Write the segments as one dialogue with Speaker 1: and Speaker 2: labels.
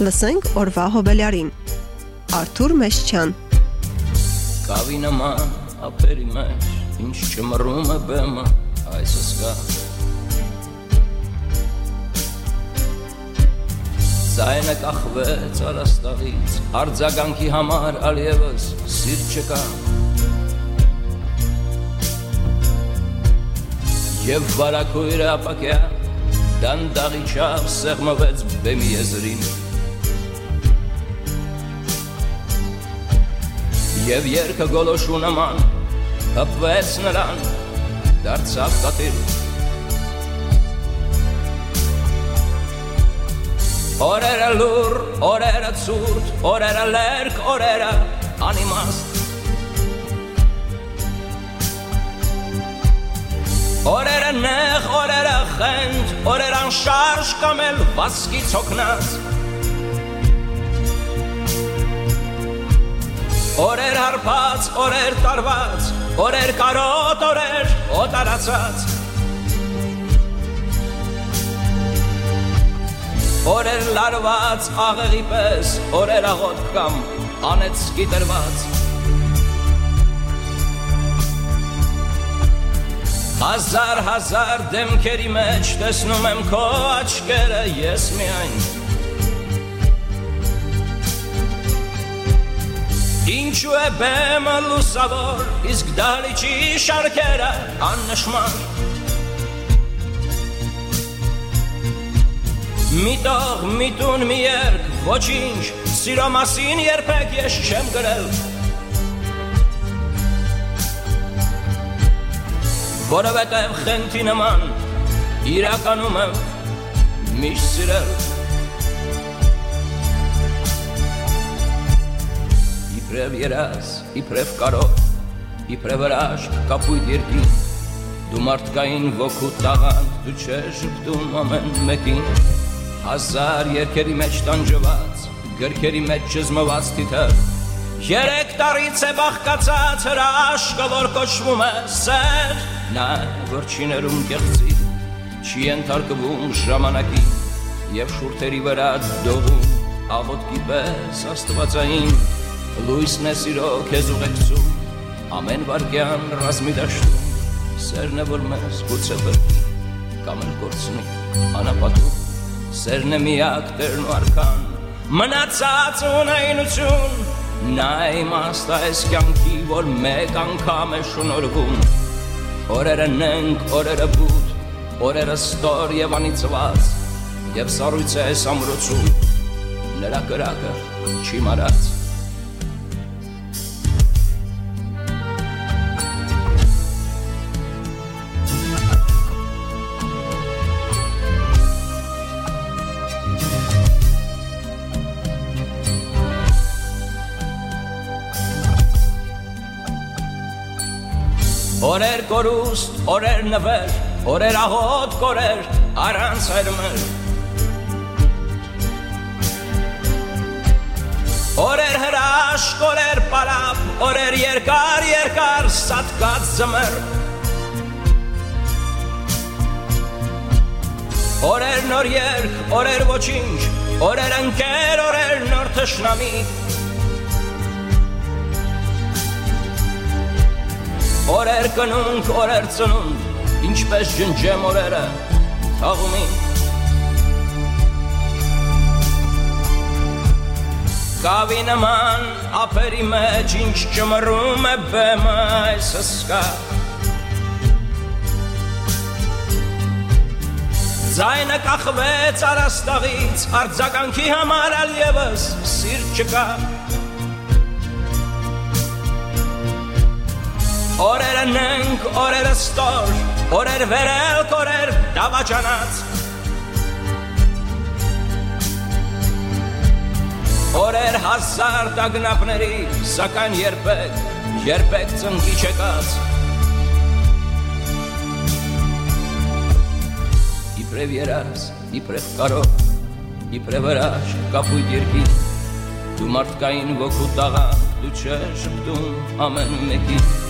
Speaker 1: Լսենք օրվա հոբելյարին։ Արթուր Մեշչյան
Speaker 2: Կավի նման ափերի մեջ ինչ չմռում է բեմը այս սկա Զայնը կախվեց արաստաղից արձագանքի համար ալիևս սիրտ չկա Եվ վարակույրը ապակյա դանդաղի չավ սեղմվեց բեմի եզրին Եվ երկը գոլոշու նման հպվեց նրան դարձավ կատիր Օրերը լուր, օրերը ծուրտ, օրերը լերկ, օրերը անիմաստ Օրերը նեղ, օրերը խենդ, օրերը անշարժ կամ էլ վասկի ծոքնած Օրեր հարբած, օրեր տարված, օրեր կարոտ, օրեր օտարացած Օրեր լարված աղեղի պես, օրեր աղոտ կամ անեց գիտերված Հազար հազար դեմքերի մեջ տեսնում եմ քո աչքերը ես միայն Ինչու է բեմը լուսավոր, իսկ դալիճի շարքերը աննշման Մի տող, մի տուն, մի երկ, ոչինչ, սիրո մասին երբեք ես չեմ գրել Որովհետև խենթի նման իրականում եմ միշտ սիրել իբրև երաս, իբրև կարով, իբրև հրաշք կապույտ երկին, դու մարդկային ոգու տաղանդ, դու չես ժպտում ամեն մեկին, հազար երկերի մեջ տանջված, գրքերի մեջ ճզմված թիթև, երեք տարից է բաղկացած հրաշկը, որ կոչվում է սեր, նա վերջիներում կեղծի, չի ենթարկվում ժամանակին, և շուրթերի վրա դողում, աղոտքի պես աստվածային, լույսն է սիրո քեզ ուղեկցում ամեն վարքյան ռազմի դաշտում սերն է որ մեզ գուցե բրկի կամ էլ կորցնի անապատում սերն է միակ տերն ու արքան մնացած ունայնություն նա իմաստ այս կյանքի որ մեկ անգամ է շնորհվում օրերը նենք օրերը բուտ օրերը ստոր եւ անիծված եւ սառույց է սամրոցում նրա կրակը չի մարած Օրեր կորուստ, օրեր նվեր, օրեր աղոտ կորեր, առանց այրմեր Օրեր հրաշք, օրեր պարապ, օրեր երկար, երկար, սատկած զմեր Օրեր նոր երկ, օրեր ոչինչ, օրեր ընկեր, օրեր նոր թշնամի Օրեր կնունք, օրեր ծնունդ, ինչպես ջնջեմ օրերը, թաղումին Կավի նման ափերի մեջ ինչ ճմռում է բեմը այս սկա Ձայնը կախվեց արաստաղից, արձագանքի համար ալ եվս սիրտ չկա Օրերը նենք, օրերը ստոր, օրեր վերել, կորեր դավաճանած Օրեր հազար տագնապների, սակայն երբեք, երբեք ծնկի չեկած Իպրև երաս, իպրև կարով, իպրև հրաշ, կապույտ երկի Դու մարդկային ոգու տաղան, դու չէ շպտում ամեն մեկին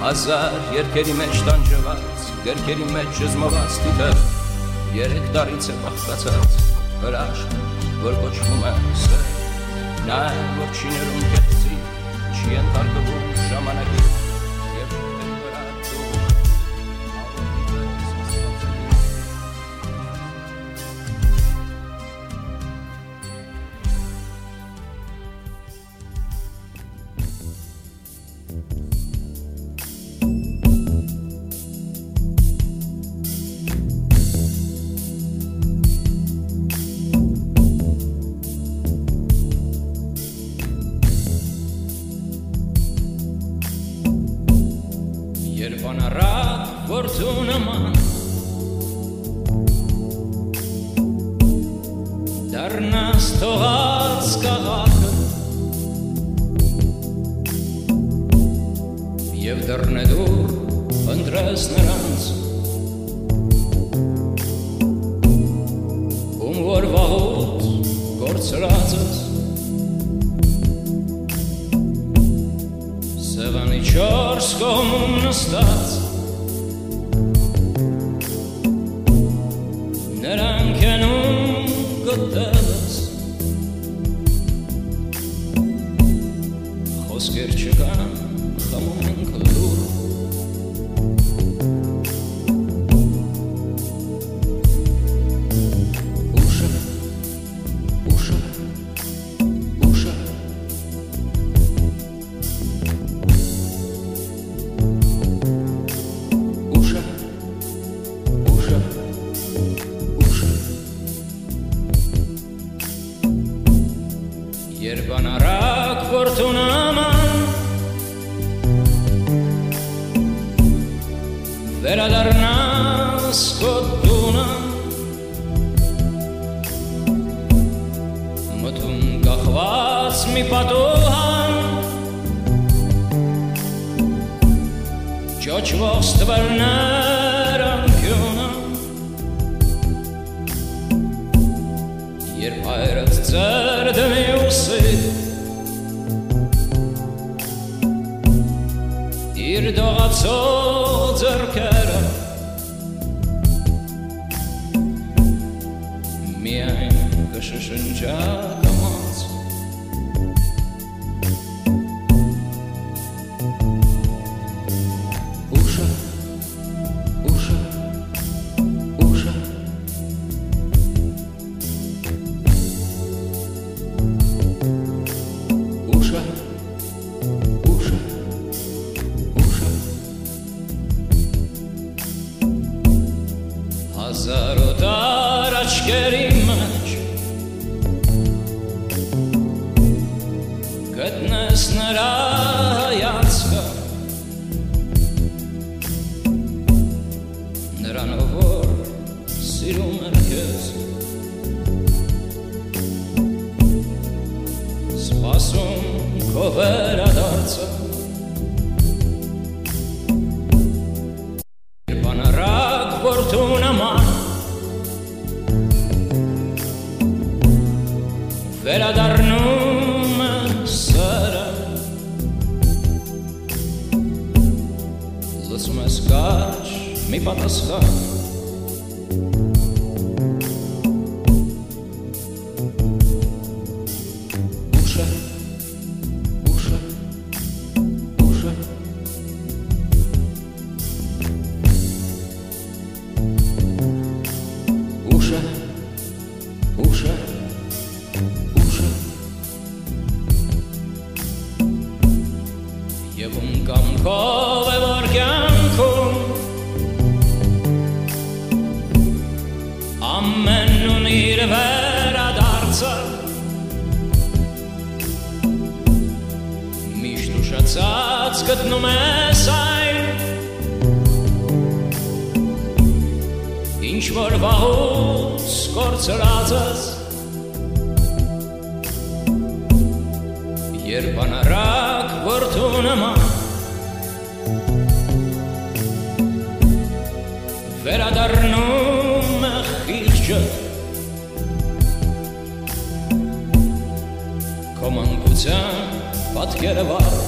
Speaker 2: Հազար երկերի մեջ տանջված, գրքերի մեջ ճզմված դիտը, երեք տարից է բախկացած, հրաշք, որ կոչվում է սեր նա որ չի ներում կեցի չի ընթարկվում ժամանակի Երբ անառակ որդու նման Դառնաս թողած կաղաքը Եվ դռնեդուր ընտրես նրանց Ում որ վաղուց կործրածս չորս կողմում նստած Նրանք ենում գտելս Խոսքեր չկան խմում ենք լուր կախված մի պատուհան Ճոճվող ստվերներ անկյունը Երբ հայրդ ձեր դնի ուսի Իր դողացող ձրկերը Միայն կշշնջա mais pas das Rad. Ունիր վերադարձը Միշտ ուշացած գտնում ես այն Ինչ որ վաղուց կործրած ես Երբ անառակ որդու նման Վերադառնում Քո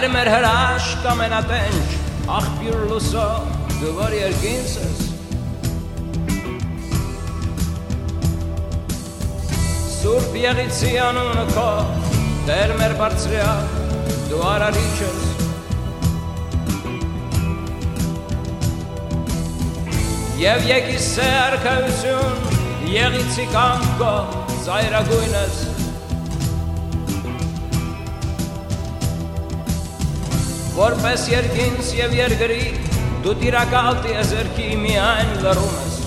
Speaker 2: Հայր մեր հրաշք ամենատենչ աղբյուր լուսո դու որ երկինս ես Սուրբ եղիցի անունը քո Տեր մեր բարձրյա դու արարիչ ես Եվ եկիսե արքայություն եղիցի կամքո զայրագույնս Որպես երկինս եւ երգրի դու տիրակալ տիեզերքի միայն լռում ես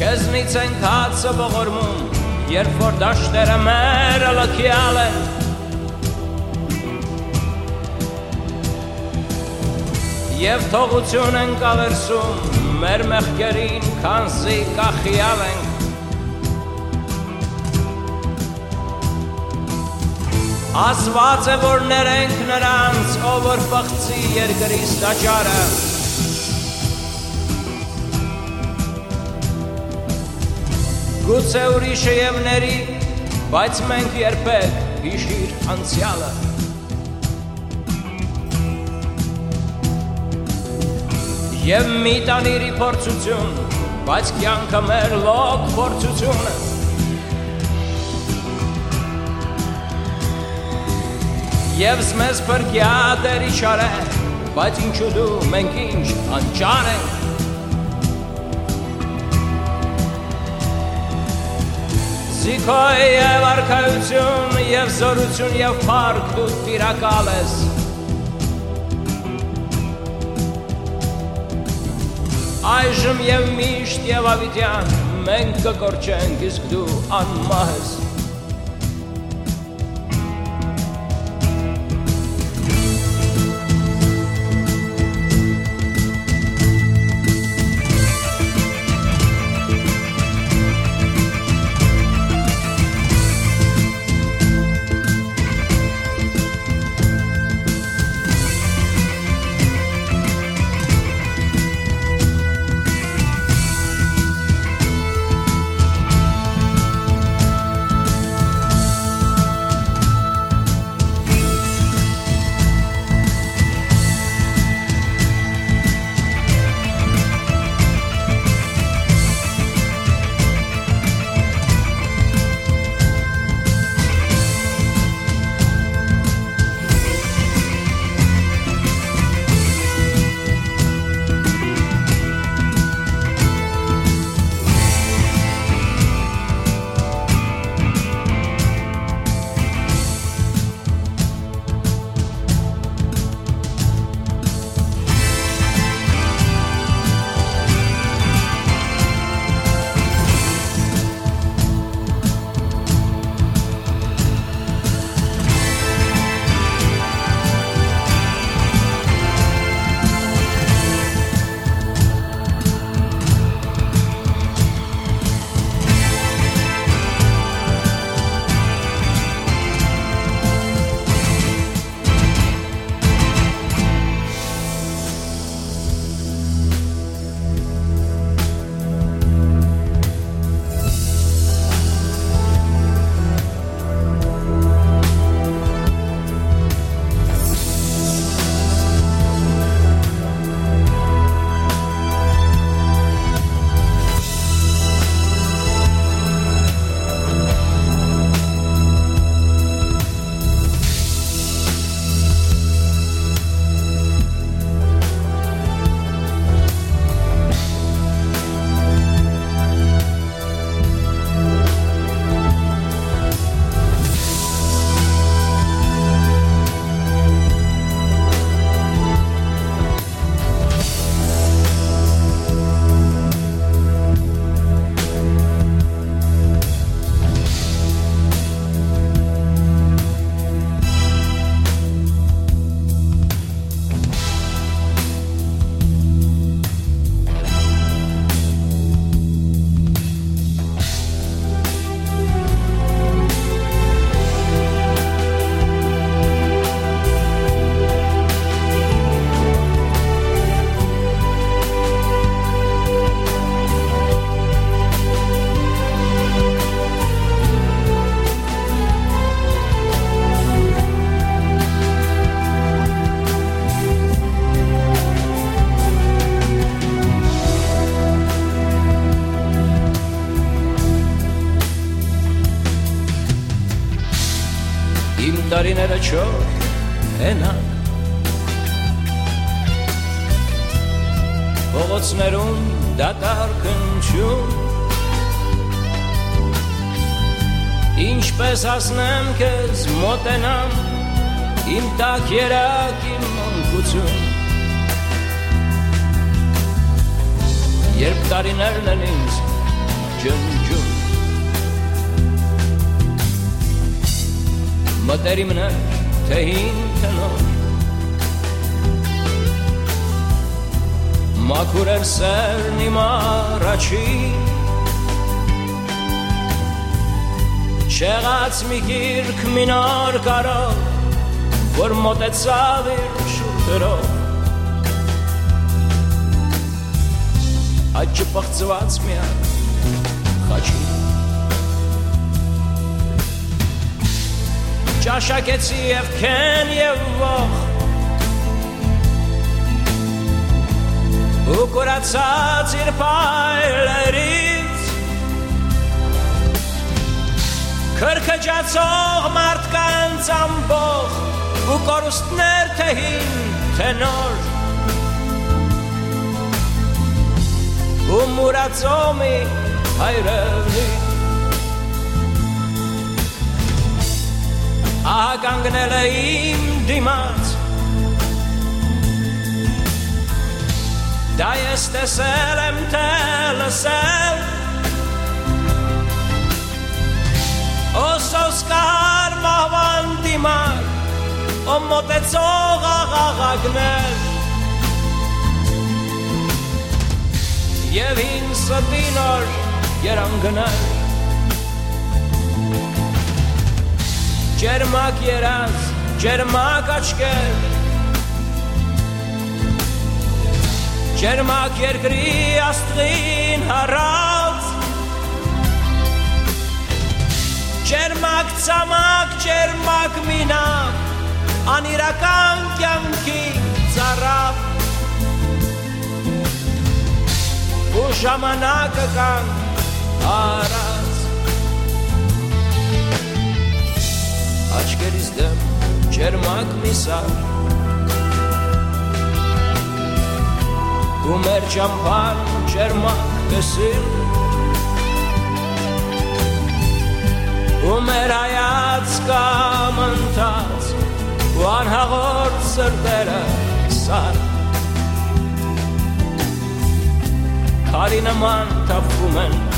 Speaker 2: Քեզնից են քացը ողորմում երբ որ դաշտերը մեր լքյալ են Եվ թողություն են կավերսում մեր մեղկերին քանզի կախիալ ենք Ասված է որ ներենք նրանց ով որ բղծի երկրի ստաճարը Գուցե ուրիշը եւ ների բայց մենք երբեք հիշիր անցյալը Եվ մի տանիրի փորձություն, բայց կյանքը մեր լոկ փորձությունը Եվ զմեզ պրգյա դերի շարե, բայց ինչու դու մենք ինչ անճար ենք Զիքոյ եւ արքայություն եւ զորություն եւ փառք դու տիրակալ ես այժմ եւ միշտ եւ ավիտյան մենք կկորչենք իսկ դու անմահ ես չոր հենան Փողոցներում դատարկ ընչում Ինչպես ասնեմ քեզ մոտենամ իմ տակ երակ իմ մանկություն Երբ տարիներն են ինձ ջնջում Մտերիմն է թե հին թե նոր Մաքուր էր սերն իմ առաջին Չեղած մի գիրք մի նոր կարով որ մոտեցավ իր շուրթերով Այդ չպղծված միակ խաչի Ճաշակեցի և կեն և ող ու կորացած իր պայլերի Քրքջացող մարդկանց ամբող ու կորուստներ թե հին թե նոր ու մուրացոմի հայրենի Ահա կանգնել է իմ դիմաց Դա ես տեսել եմ թե լսել Օսոսկար մահվան դիմար Ո մոտեցող աղաղակներ Եվ հին ստինոր երանգներ Ջերմակ երազ, ջերմակ աչկեր Ջերմակ երկրի աստղին հարած Ջերմակ ցամաք, ջերմակ մինակ Անիրական կյանքի ծառավ Ու ժամանակը կան արած Աչկերիս դեմ ջերմակ միսար Ու մեր ճամփան ջերմակ տեսիլ ու մեր հայաց կամ ընթաց ու անհաղորդ սրտերը սար քարի նման թափվում են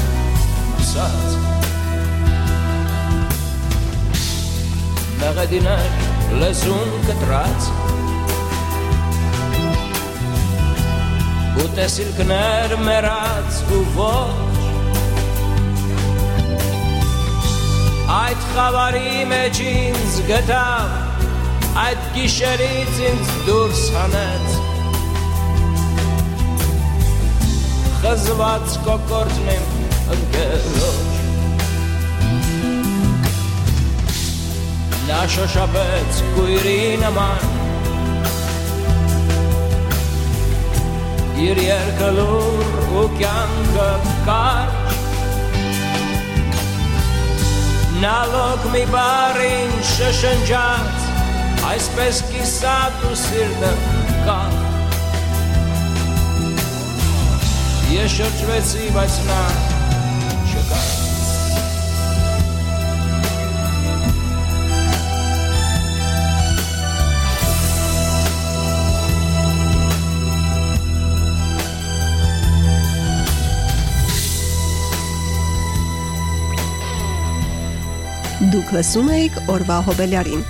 Speaker 2: մեղեդիներ լեզուն կտրած ու տեսիլքներ մերած ու ոչ Այդ խավարի մեջ ինձ գտավ Այդ գիշերից ինձ դուրս հանեց Խզված կոկորդն իմ ընկերոջ Նա շոշապեց կույրի նման Իր երկը լուր ու կյանքը կարճ Նա լոք մի բարին շշնջաց Այսպես կիսատ ու սիրտը կախ Ես շրջվեցի, բայց նա
Speaker 1: Դուք լսում եք օրվա հոբելյարին։